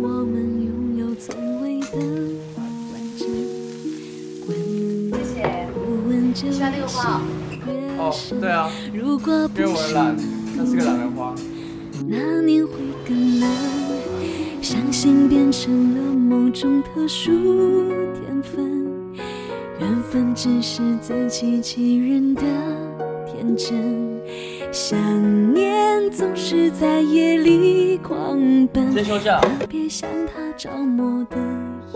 我们拥有从未的完整。谢谢。不问就喜欢那个花哦哦，对啊，如果因为不是我很懒，那是个懒人花。那年会更难，相信变成了某种特殊天分，缘分只是自欺欺人的天真，想念总是在夜里狂奔，别像他着魔的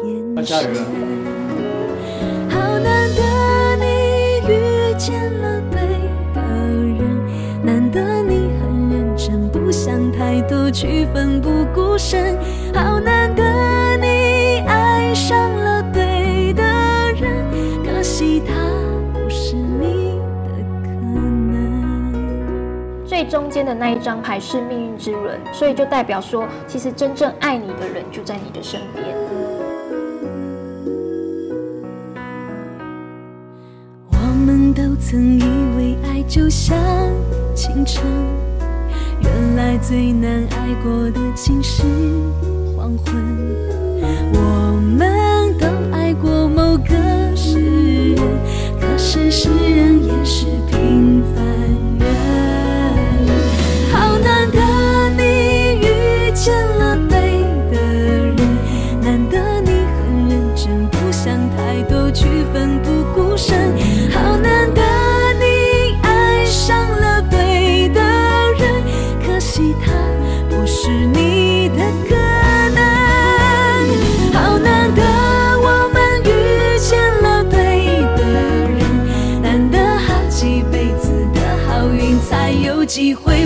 眼神。好难得你遇见了对的人，难得你很认真，不想太多，去奋不顾身。好难得中间的那一张牌是命运之轮，所以就代表说，其实真正爱你的人就在你的身边。我们都曾以为爱就像清晨，原来最难爱过的竟是黄昏。我们都爱过某个诗人，可是机会。